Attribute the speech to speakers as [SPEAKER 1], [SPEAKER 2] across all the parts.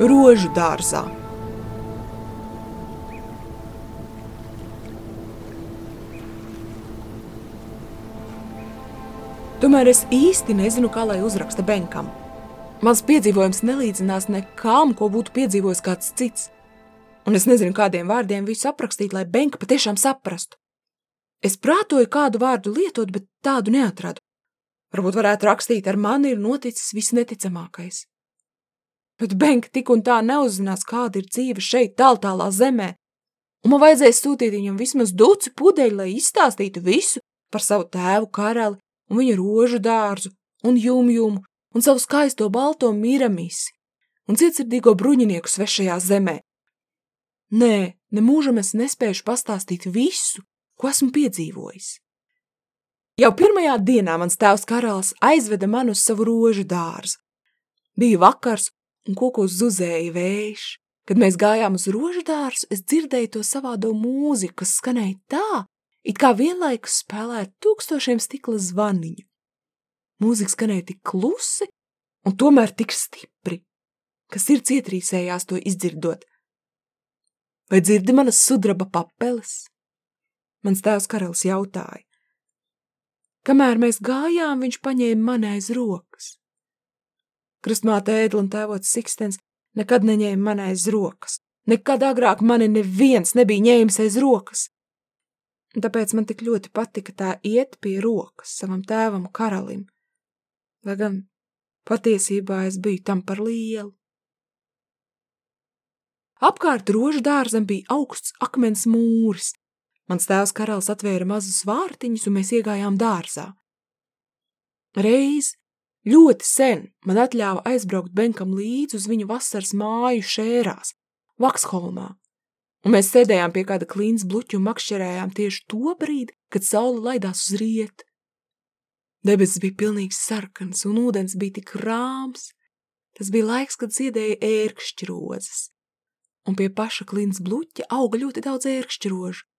[SPEAKER 1] rožu dārzā. Tomēr es īsti nezinu, kā lai uzraksta Benkam. Mans piedzīvojums nelīdzinās nekām, ko būtu piedzīvojis kāds cits. Un es nezinu, kādiem vārdiem visu aprakstīt, lai Benka patiešām saprastu. Es prātoju, kādu vārdu lietot, bet tādu neatradu. Varbūt varētu rakstīt, ar mani ir noticis visneticamākais. Bet Benka tik un tā neuzzinās, kāda ir dzīve šeit, tāltālā zemē. Un man vajadzēs sūtīt viņam vismaz duci pudeļu, lai izstāstītu visu par savu tēvu karali un viņa rožu dārzu un jumjumu un savu skaisto balto miramisi un cietsirdīgo bruņinieku svešajā zemē. Nē, nemūžam es nespējuši pastāstīt visu, ko esmu piedzīvojis. Jau pirmajā dienā mans tēvs karalis aizveda mani uz savu rožu dārzu. Bija vakars, un kokos zuzēja vējš. Kad mēs gājām uz rožu dārzu, es dzirdēju to savādo mūziku, kas skanēja tā, it kā vienlaikus spēlētu tūkstošiem stikla zvaniņu. Mūzika skanēja tik klusi un tomēr tik stipri, ka sirds ietrīsējās to izdzirdot. Vai dzirdi manas sudraba papeles? Mans tēvs karalis jautāja. Kamēr mēs gājām, viņš paņēma mani aiz rokas. Krustmāte ēdla un tēvots Sikstens nekad neņēma mani aiz rokas. Nekad agrāk mani neviens nebija ņēmis aiz rokas. Un tāpēc man tik ļoti patika tā iet pie rokas savam tēvam karalim. Lai gan patiesībā es biju tam par lielu. Apkārt rožu dārzam bija augsts akmens mūris, Mans tēvs karalis atvēra mazus vārtiņus, un mēs iegājām dārzā. Reiz, ļoti sen, man atļāva aizbraukt Benkam līdzi uz viņu vasaras māju šērās, Vaksholmā, un mēs sēdējām pie kāda klīns bluķu un makšķerējām tieši to brīdi, kad saule laidās uz riet. Debesis bija pilnīgi sarkans, un ūdens bija tik rāms. Tas bija laiks, kad ziedēja ērkšķirozes, un pie paša klīns bluķa auga ļoti daudz ērkšķirožu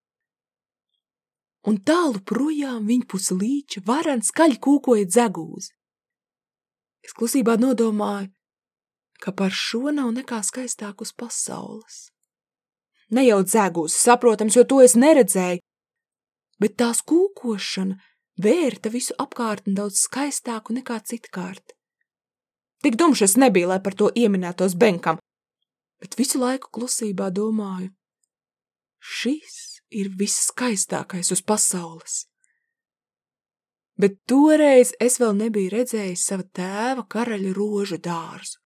[SPEAKER 1] un tālu projām viņpus līča varen skaļi kūkoja dzegūzi. Es klusībā nodomāju, ka par šo nav nekā skaistāk uz pasaules. Ne jau dzegūzi, saprotams, jo to es neredzēju, bet tās kūkošana vērta visu apkārtni daudz skaistāku nekā citkārt. Tik dumšs es nebiju, lai par to ieminētos Benkam, bet visu laiku klusībā domāju, šis ir viskaistākais uz pasaules. Bet toreiz es vēl nebiju redzējis sava tēva karaļa rožu dārzu.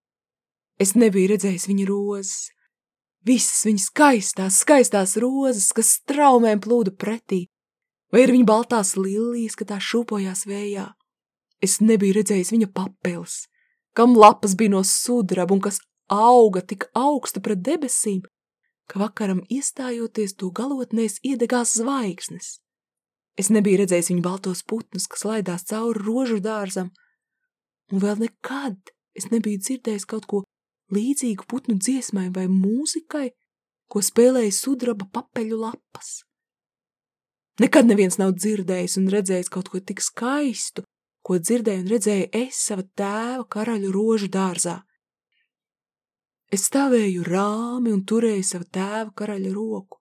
[SPEAKER 1] Es nebiju redzējis viņa rozes. Visas viņa skaistās, skaistās rozes, kas straumēm plūda pretī, vai ir viņa baltās lilijas, ka tā šūpojās vējā. Es nebiju redzējis viņa papeles, kam lapas bija no sudraba un kas auga tik augsta pret debesīm, ka vakaram iestājoties to galotnēs iedegās zvaigznes. Es nebiju redzējis viņu baltos putnus, kas laidās cauri rožu dārzam, un vēl nekad es nebiju dzirdējis kaut ko līdzīgu putnu dziesmai vai mūzikai, ko spēlēja sudraba papeļu lapas. Nekad neviens nav dzirdējis un redzējis kaut ko tik skaistu, ko dzirdēju un redzēju es sava tēva karaļu rožu dārzā. Es stāvēju rāmi un turēju savu tēva karaļa roku.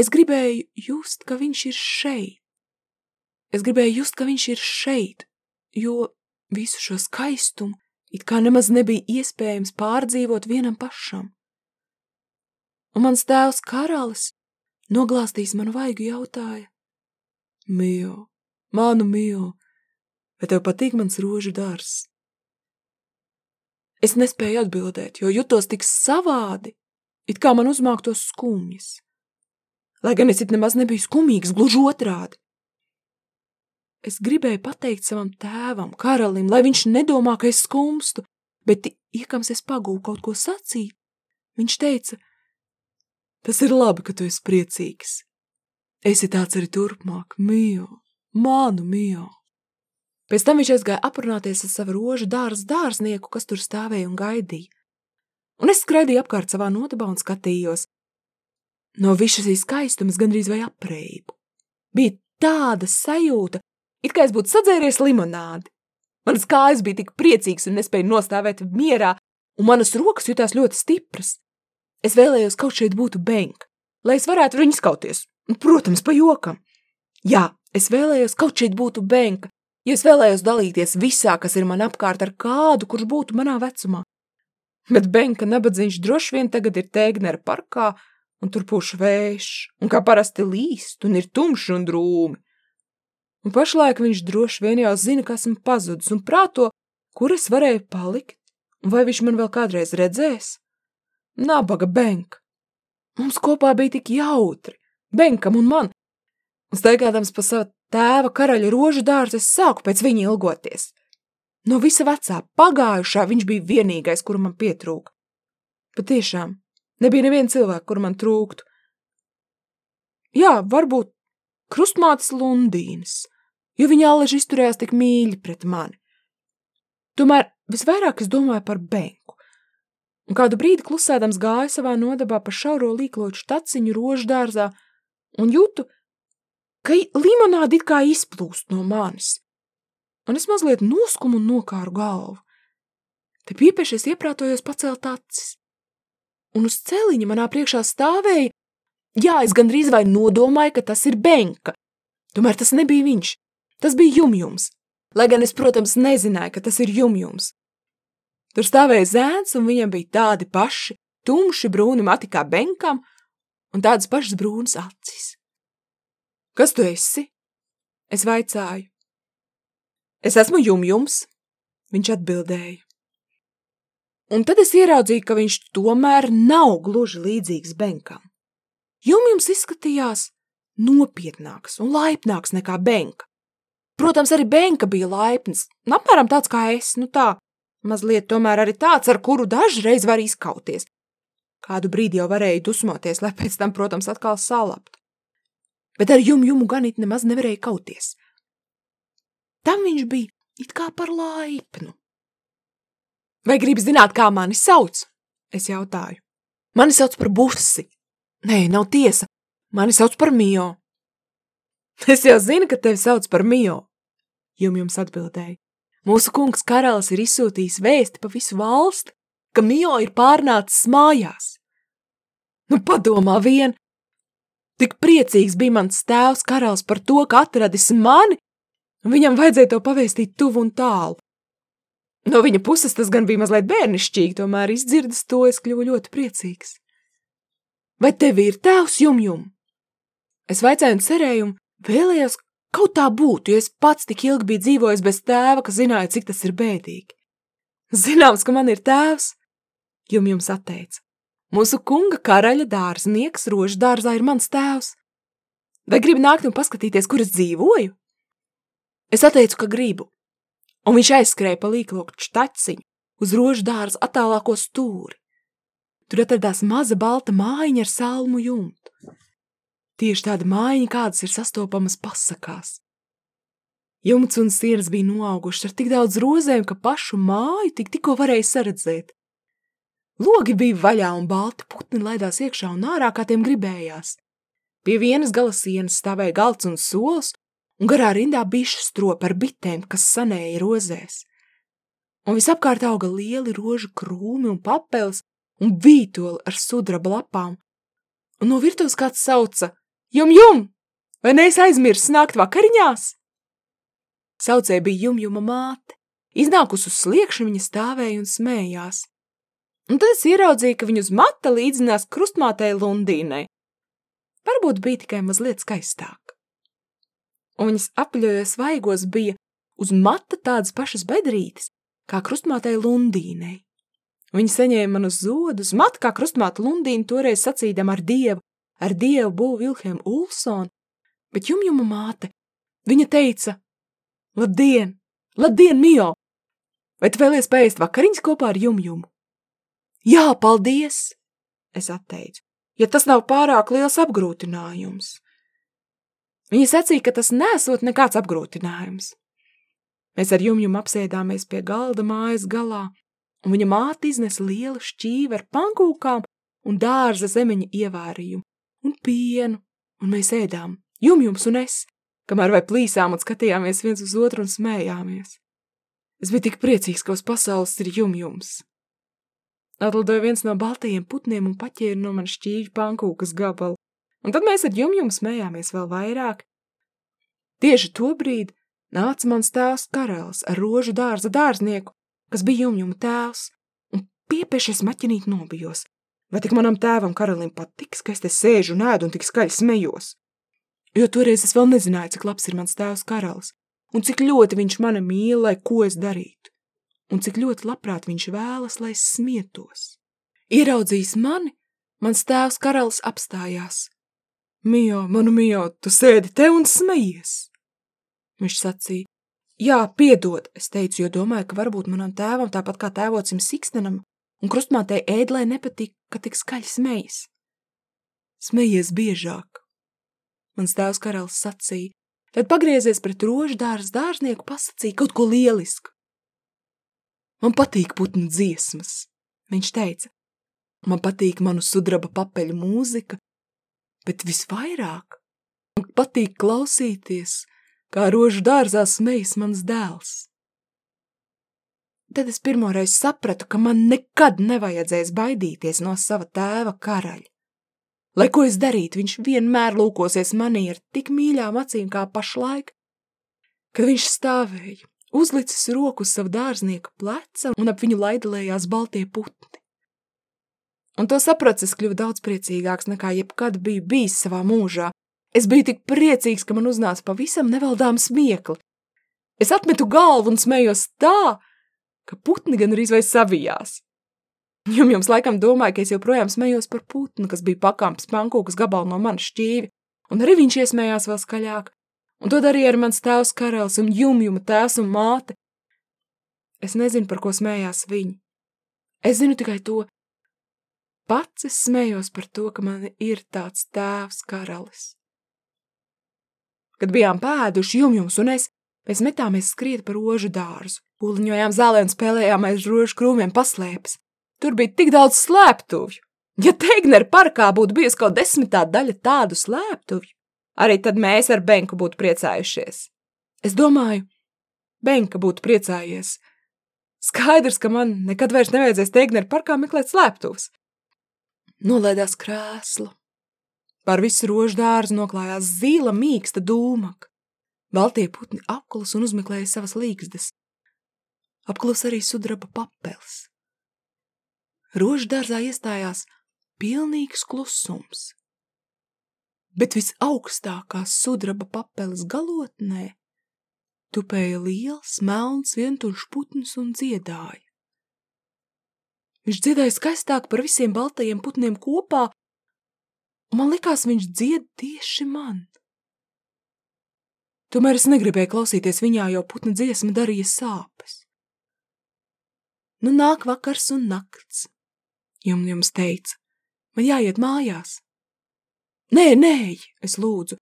[SPEAKER 1] Es gribēju just, ka viņš ir šeit. Es gribēju just, ka viņš ir šeit, jo visu šo skaistumu it kā nemaz nebija iespējams pārdzīvot vienam pašam. Un mans tēvs karalis noglāstīs manu vaigu jautāja. Mio, manu mio, vai tev patīk mans rožu dārs? Es nespēju atbildēt, jo jutos tik savādi, it kā man uzmāktos skumjas. Lai gan es it nemaz nebiju skumīgs, gluži otrādi. Es gribēju pateikt savam tēvam, karalim, lai viņš nedomā, ka es skumstu, bet iekams es pagūvu kaut ko sacīt, viņš teica, tas ir labi, ka tu esi priecīgs. Esi tāds arī turpmāk, mīl, manu mīl. Pēc tam viņš aizgāja aprunāties ar savu rožu dārza dārznieku, kas tur stāvēja un gaidīja. Un es skraidīju apkārt savā notabā un skatījos. No viša šī skaistumas gandrīz vai apreibu. Bija tāda sajūta, it kā es būtu sadzēries limonādi. Manas kājas bija tik priecīgas un nespēju nostāvēt mierā, un manas rokas jutās ļoti stipras. Es vēlējos kaut šeit būtu benka, lai es varētu viņu skauties, protams, pa jokam. Jā, es vēlējos kaut šeit būtu benka, jo es vēlējos dalīties visā, kas ir man apkārt ar kādu, kurš būtu manā vecumā. Bet benka nabadzīņš droši vien tagad ir Tēgnera parkā, un tur puš vējš, un kā parasti līst, un ir tumši un drūmi. Un pašlaik viņš droši vien jau zina, ka esmu pazudis, un prāto, kur es varēju palikt, un vai viņš man vēl kādreiz redzēs? Nabaga Benka! Mums kopā bija tik jautri, Benkam un man, un staigādams pa savu tēva karaļa rožu dārzu es sāku pēc viņa ilgoties. No visa vecā, pagājušā viņš bija vienīgais, kuru man pietrūka. Patiešām, nebija neviena cilvēka, kuru man trūktu. Jā, varbūt krustmātes Lundīnas, jo viņa allaži izturējās tik mīļi pret mani. Tomēr visvairāk es domāju par Benku. Un kādu brīdi klusēdams gāju savā nodabā pa šauro līkloču taciņu rožu dārzā un jūtu, ka limonādi it kā izplūst no manis. Un es mazliet noskumu un nokāru galvu. Te piepiešies ieprātojos pacelt acis. Un uz celiņa manā priekšā stāvēja, jā, es gandrīz vai nodomāju, ka tas ir Benka. Tomēr tas nebija viņš, tas bija jumjums. Lai gan es, protams, nezināju, ka tas ir jumjums. Tur stāvēja zēns, un viņam bija tādi paši, tumši brūni mati kā Benkam, un tādas pašas brūnas acis. Kas tu esi? Es vaicāju. Es esmu jumjums, viņš atbildēja. Un tad es ieraudzīju, ka viņš tomēr nav gluži līdzīgs Benkam. Jumjums izskatījās nopietnāks un laipnāks nekā Benka. Protams, arī Benka bija laipns, apmēram tāds kā es, nu tā, mazliet tomēr arī tāds, ar kuru dažreiz var izkauties. Kādu brīdi jau varēja dusmoties, lai pēc tam, protams, atkal salapt. Bet ar jumu jumu gan it nemaz nevarēja kauties. Tam viņš bija it kā par laipnu. Vai gribi zināt, kā mani sauc? Es jautāju. Mani sauc par busi. Nē, nav tiesa. Mani sauc par Mio. Es jau zinu, ka tevi sauc par Mio. Jum jums atbildēja. Mūsu kungs karalis ir izsūtījis vēsti pa visu valsti, ka Mio ir pārnācis mājās. Nu, padomā vien! Tik priecīgs bija mans tēvs karalis par to, ka atradis mani, un viņam vajadzēja to pavēstīt tuvu un tālu. No viņa puses tas gan bija mazliet bērnišķīgi, tomēr izdzirdes to es kļuvu ļoti priecīgs. Vai tev ir tēvs jumjum? Es vaicāju un cerēju, vēlējos kaut tā būtu, jo es pats tik ilgi biju dzīvojis bez tēva, ka zināju, cik tas ir bēdīgi. Zināms, ka man ir tēvs, Jum jums atteica. Mūsu kunga karaļa dārznieks rožu dārzā ir mans tēvs. Vai gribi nākt un paskatīties, kur es dzīvoju? Es atteicu, ka gribu, un viņš aizskrēja pa līklokču taciņu uz rožu dārza attālāko stūri. Tur atradās maza balta mājiņa ar salmu jumtu. Tieši tāda mājiņa, kādas ir sastopamas pasakās. Jumts un sienas bija noaugušas ar tik daudz rozēm, ka pašu māju tik tikko varēja saredzēt. Logi bija vaļā un balti putni laidās iekšā un ārā, kā tiem gribējās. Pie vienas gala sienas stāvēja galds un sols, un garā rindā bišu stropa ar bitēm, kas sanēja rozēs. Un visapkārt auga lieli rožu krūmi un papeles un vītoli ar sudraba lapām. Un no virtuves kāds sauca, jum jum, vai neesi aizmirs nākt vakariņās? Saucē bija jumjuma māte. Iznākus uz sliekšņa viņa stāvēja un smējās. Un tad es ieraudzīju, ka viņu uz mata līdzinās krustmātei Lundīnai. Varbūt bija tikai mazliet skaistāk. Un viņas apļojas vaigos bija uz mata tādas pašas bedrītes, kā krustmātei Lundīnai. Viņa saņēma manu zodu uz matu, kā krustmāta Lundīna toreiz sacīdam ar dievu, ar dievu būvu Vilhelmu Ulsonu, bet jumjuma māte, viņa teica, labdien, labdien, Mio, vai tu vēlies paēst vakariņas kopā ar jumjumu? Jā, paldies, es atteicu, ja tas nav pārāk liels apgrūtinājums. Viņa sacīja, ka tas nesot nekāds apgrūtinājums. Mēs ar jumjumu apsēdāmies pie galda mājas galā, un viņa māte iznesa lielu šķīvi ar pankūkām un dārza zemeņa ievārījumu, un pienu, un mēs ēdām, jumjums un es, kamēr vai plīsām un skatījāmies viens uz otru un smējāmies. Es biju tik priecīgs, ka uz pasaules ir jumjums. Atlidoja viens no baltajiem putniem un paķēra no man šķīvi pankūkas gabalu. Un tad mēs ar jumjumu smējāmies vēl vairāk. Tieši to brīdi nāca mans tēvs karalis ar rožu dārza dārznieku, kas bija jumjuma tēvs, un piepiešies maķinīt nobijos. Vai tik manam tēvam karalim patiks, ka es te sēžu un ēdu un tik skaļi smejos? Jo toreiz es vēl nezināju, cik labs ir mans tēvs karalis, un cik ļoti viņš mani mīl, lai ko es darītu un cik ļoti labprāt viņš vēlas, lai es smietos. Ieraudzījis mani, mans tēvs karalis apstājās. Mio, manu mio, tu sēdi te un smejies. Viņš sacīja, jā, piedod, es teicu, jo domāju, ka varbūt manam tēvam, tāpat kā tēvocim Sikstenam un krustmātei ēdlē nepatīk, ka tik skaļi smejas. Smejies biežāk. Mans tēvs karalis sacīja, tad pagriezies pret rožu dārs dārznieku pasacīja kaut ko lielisku. Man patīk putnu dziesmas, viņš teica. Man patīk manu sudraba papeļu mūzika, bet visvairāk man patīk klausīties, kā rožu dārzā smejas mans dēls. Tad es pirmoreiz sapratu, ka man nekad nevajadzēs baidīties no sava tēva karaļa. Lai ko es darītu, viņš vienmēr lūkosies manī ar tik mīļām acīm kā pašlaik, kad viņš stāvēja uzlicis roku uz savu dārznieku pleca un ap viņu laidalējās baltie putni. Un to saprats, es kļuvu daudz priecīgāks nekā jebkad biju bijis savā mūžā. Es biju tik priecīgs, ka man uznāca pavisam nevaldām smiekli. Es atmetu galvu un smējos tā, ka putni gan arī vai savijās. Jum jums laikam domāja, ka es joprojām smējos par putnu, kas bija pakāpis pankūkas gabalu no manas šķīvi, un arī viņš iesmējās vēl skaļāk, Un to darīja ar mans tēvs karalis un jumjuma tēvs un māte. Es nezinu, par ko smējās viņi. Es zinu tikai to. Pats es smējos par to, ka man ir tāds tēvs karalis. Kad bijām pēduši jumjums un es, mēs metāmies skriet par rožu dārzu, pūliņojām zālē un spēlējām aiz rožu krūmiem paslēpes. Tur bija tik daudz slēptuvju. Ja Teigner parkā būtu bijusi kaut desmitā daļa tādu slēptuvju, Arī tad mēs ar Benku būtu priecājušies. Es domāju, Benka būtu priecājies. Skaidrs, ka man nekad vairs nevajadzēs Teigneru parkā meklēt slēptuvs. Nolēdās krēslu. Par visu rožu dārzu noklājās zīla mīksta dūmaka. Baltie putni apklus un uzmeklēja savas līgzdes. Apklus arī sudraba papelis. Rožu dārzā iestājās pilnīgs klusums bet visaugstākās sudraba papeles galotnē tupēja liels, melns, vientuļš putns un dziedāja. Viņš dziedāja skaistāk par visiem baltajiem putniem kopā, un man likās, viņš dzied tieši man. Tomēr es negribēju klausīties viņā, jo putna dziesma darīja sāpes. Nu nāk vakars un nakts, jums jums teica, man jāiet mājās. Nē, nē, es lūdzu.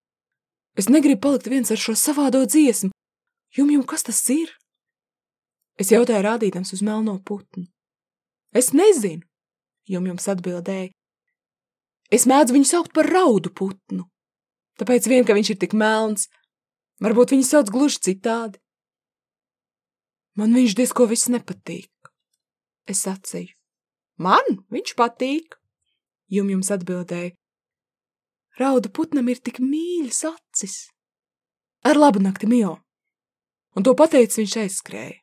[SPEAKER 1] Es negribu palikt viens ar šo savādo dziesmu. Jum, jum, kas tas ir? Es jautāju rādītams uz melno putnu. Es nezinu, jum jums atbildēja. Es mēdzu viņu saukt par raudu putnu. Tāpēc vien, ka viņš ir tik melns, varbūt viņu sauc gluži citādi. Man viņš diezko viss nepatīk. Es sacīju. Man viņš patīk, jum jums atbildēja. Rauda putnam ir tik mīļas acis. Ar labu nakti, Mio! Un to pateicis viņš aizskrēja.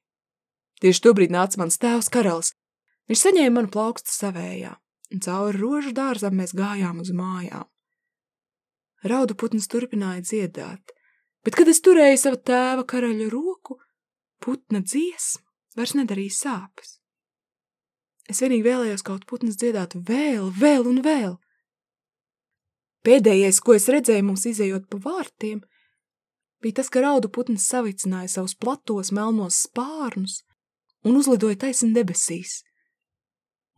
[SPEAKER 1] Tieši tobrīd nāca mans tēvs karalis. Viņš saņēma manu plaukstu savējā, un cauri rožu dārzam mēs gājām uz mājām. Raudu putns turpināja dziedāt, bet, kad es turēju savu tēva karaļa roku, putna dziesma vairs nedarīja sāpes. Es vienīgi vēlējos kaut putnas dziedāt vēl, vēl un vēl. Pēdējais, ko es redzēju mums izējot pa vārtiem, bija tas, ka raudu putns savicināja savus platos melnos spārnus un uzlidoja taisni debesīs.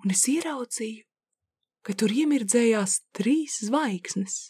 [SPEAKER 1] Un es ieraudzīju, ka tur iemirdzējās trīs zvaigznes.